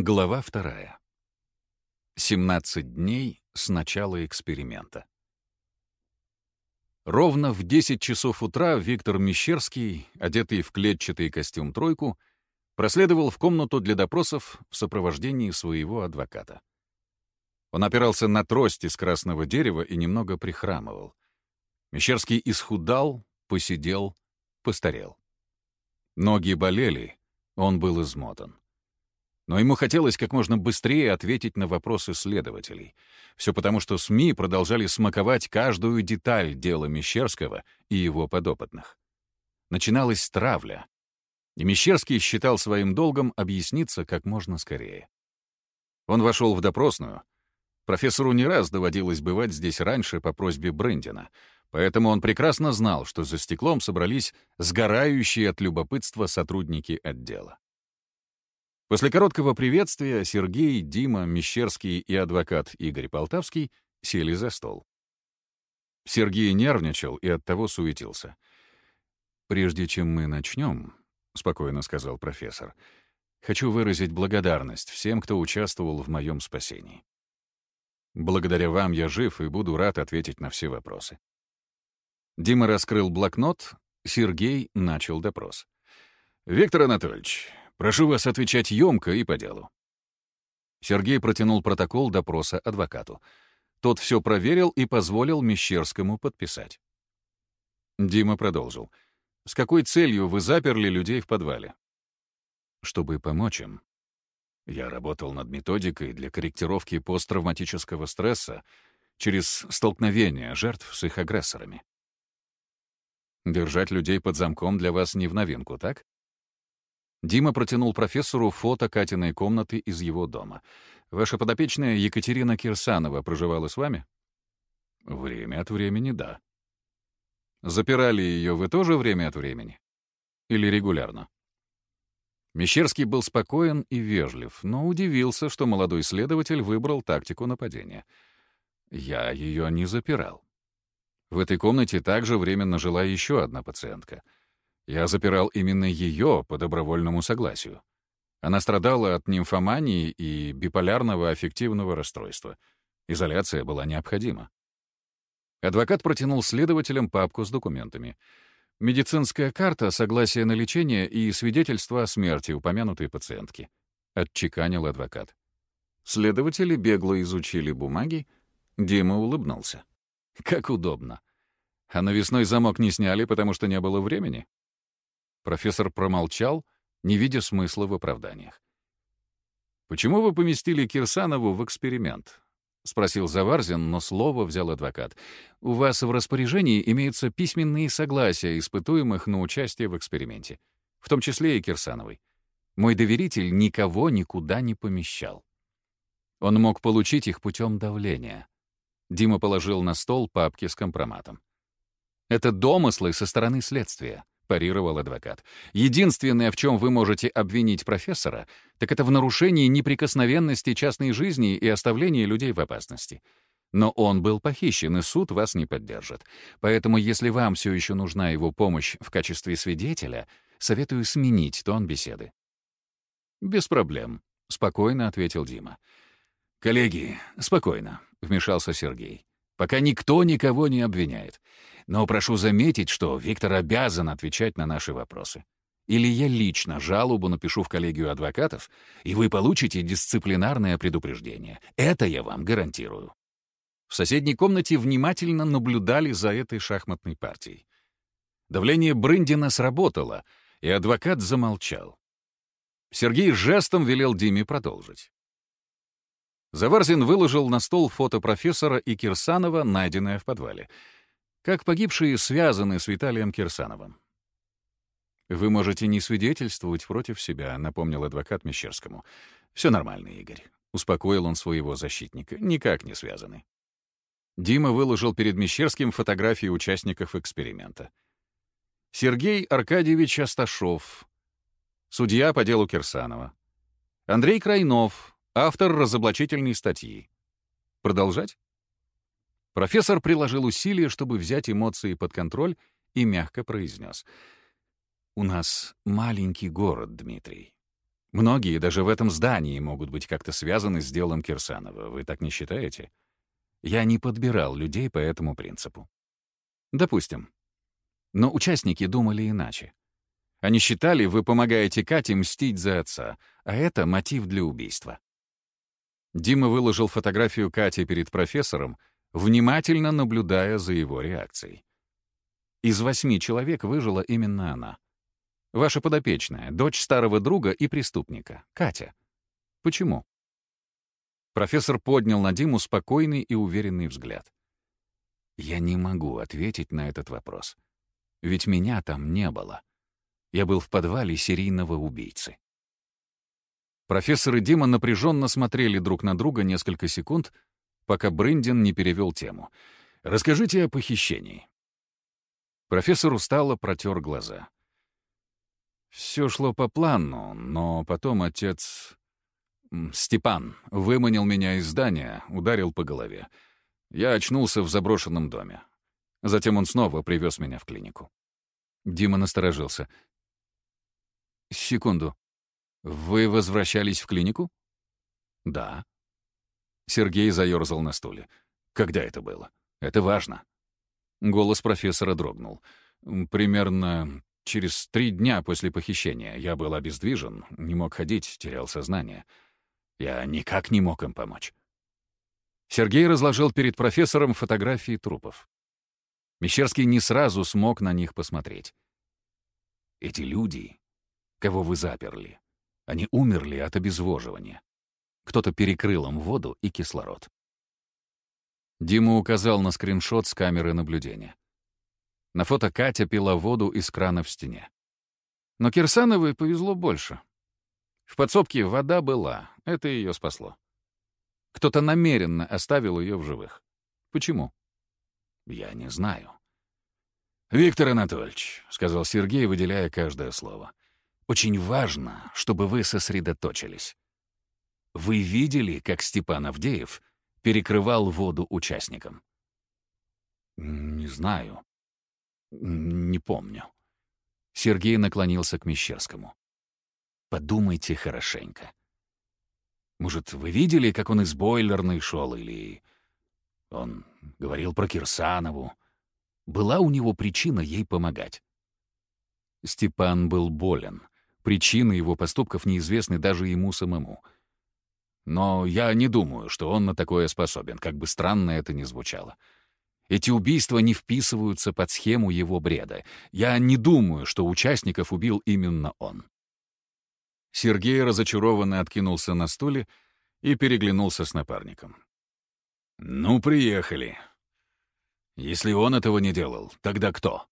Глава вторая. 17 дней с начала эксперимента. Ровно в 10 часов утра Виктор Мещерский, одетый в клетчатый костюм «тройку», проследовал в комнату для допросов в сопровождении своего адвоката. Он опирался на трость из красного дерева и немного прихрамывал. Мещерский исхудал, посидел, постарел. Ноги болели, он был измотан. Но ему хотелось как можно быстрее ответить на вопросы следователей. Все потому, что СМИ продолжали смаковать каждую деталь дела Мещерского и его подопытных. Начиналась травля, и Мещерский считал своим долгом объясниться как можно скорее. Он вошел в допросную. Профессору не раз доводилось бывать здесь раньше по просьбе Брендина, поэтому он прекрасно знал, что за стеклом собрались сгорающие от любопытства сотрудники отдела. После короткого приветствия Сергей, Дима, Мещерский и адвокат Игорь Полтавский сели за стол. Сергей нервничал и оттого суетился. «Прежде чем мы начнем, — спокойно сказал профессор. «Хочу выразить благодарность всем, кто участвовал в моем спасении. Благодаря вам я жив и буду рад ответить на все вопросы». Дима раскрыл блокнот, Сергей начал допрос. «Виктор Анатольевич, прошу вас отвечать емко и по делу». Сергей протянул протокол допроса адвокату. Тот все проверил и позволил Мещерскому подписать. Дима продолжил. — с какой целью вы заперли людей в подвале? Чтобы помочь им. Я работал над методикой для корректировки посттравматического стресса через столкновение жертв с их агрессорами. Держать людей под замком для вас не в новинку, так? Дима протянул профессору фото Катиной комнаты из его дома. Ваша подопечная Екатерина Кирсанова проживала с вами? Время от времени — да. Запирали ее вы тоже время от времени? Или регулярно? Мещерский был спокоен и вежлив, но удивился, что молодой следователь выбрал тактику нападения. Я ее не запирал. В этой комнате также временно жила еще одна пациентка. Я запирал именно ее по добровольному согласию. Она страдала от нимфомании и биполярного аффективного расстройства. Изоляция была необходима. Адвокат протянул следователям папку с документами. Медицинская карта, согласие на лечение и свидетельство о смерти упомянутой пациентки. Отчеканил адвокат. Следователи бегло изучили бумаги. Дима улыбнулся. Как удобно. А навесной замок не сняли, потому что не было времени? Профессор промолчал, не видя смысла в оправданиях. «Почему вы поместили Кирсанову в эксперимент?» — спросил Заварзин, но слово взял адвокат. «У вас в распоряжении имеются письменные согласия испытуемых на участие в эксперименте, в том числе и Кирсановой. Мой доверитель никого никуда не помещал. Он мог получить их путем давления». Дима положил на стол папки с компроматом. «Это домыслы со стороны следствия парировал адвокат. «Единственное, в чем вы можете обвинить профессора, так это в нарушении неприкосновенности частной жизни и оставлении людей в опасности. Но он был похищен, и суд вас не поддержит. Поэтому, если вам все еще нужна его помощь в качестве свидетеля, советую сменить тон беседы». «Без проблем», — спокойно ответил Дима. «Коллеги, спокойно», — вмешался Сергей. «Пока никто никого не обвиняет. Но прошу заметить, что Виктор обязан отвечать на наши вопросы. Или я лично жалобу напишу в коллегию адвокатов, и вы получите дисциплинарное предупреждение. Это я вам гарантирую. В соседней комнате внимательно наблюдали за этой шахматной партией. Давление Брындина сработало, и адвокат замолчал. Сергей жестом велел Диме продолжить. Заварзин выложил на стол фото профессора и Кирсанова, найденное в подвале — как погибшие связаны с Виталием Кирсановым. «Вы можете не свидетельствовать против себя», — напомнил адвокат Мещерскому. «Все нормально, Игорь», — успокоил он своего защитника. «Никак не связаны». Дима выложил перед Мещерским фотографии участников эксперимента. Сергей Аркадьевич Асташов, судья по делу Кирсанова. Андрей Крайнов, автор разоблачительной статьи. Продолжать? Профессор приложил усилия, чтобы взять эмоции под контроль, и мягко произнес. «У нас маленький город, Дмитрий. Многие даже в этом здании могут быть как-то связаны с делом Кирсанова. Вы так не считаете? Я не подбирал людей по этому принципу. Допустим. Но участники думали иначе. Они считали, вы помогаете Кате мстить за отца, а это мотив для убийства. Дима выложил фотографию Кати перед профессором, внимательно наблюдая за его реакцией. Из восьми человек выжила именно она. Ваша подопечная, дочь старого друга и преступника, Катя. Почему? Профессор поднял на Диму спокойный и уверенный взгляд. Я не могу ответить на этот вопрос. Ведь меня там не было. Я был в подвале серийного убийцы. Профессор и Дима напряженно смотрели друг на друга несколько секунд, пока Брындин не перевел тему. «Расскажите о похищении». Профессор устало протер глаза. Все шло по плану, но потом отец... Степан выманил меня из здания, ударил по голове. Я очнулся в заброшенном доме. Затем он снова привез меня в клинику. Дима насторожился. «Секунду. Вы возвращались в клинику?» «Да». Сергей заерзал на стуле. «Когда это было? Это важно». Голос профессора дрогнул. «Примерно Через три дня после похищения я был обездвижен, не мог ходить, терял сознание. Я никак не мог им помочь. Сергей разложил перед профессором фотографии трупов. Мещерский не сразу смог на них посмотреть. Эти люди, кого вы заперли, они умерли от обезвоживания. Кто-то перекрыл им воду и кислород. Дима указал на скриншот с камеры наблюдения. На фото Катя пила воду из крана в стене. Но Кирсановой повезло больше. В подсобке вода была, это ее спасло. Кто-то намеренно оставил ее в живых. Почему? Я не знаю. «Виктор Анатольевич», — сказал Сергей, выделяя каждое слово, «очень важно, чтобы вы сосредоточились. Вы видели, как Степан Авдеев перекрывал воду участникам?» «Не знаю», не помню. Сергей наклонился к Мещерскому. Подумайте хорошенько. Может, вы видели, как он из бойлерной шел, или... Он говорил про Кирсанову. Была у него причина ей помогать. Степан был болен. Причины его поступков неизвестны даже ему самому. Но я не думаю, что он на такое способен, как бы странно это ни звучало. Эти убийства не вписываются под схему его бреда. Я не думаю, что участников убил именно он. Сергей разочарованно откинулся на стуле и переглянулся с напарником. «Ну, приехали. Если он этого не делал, тогда кто?»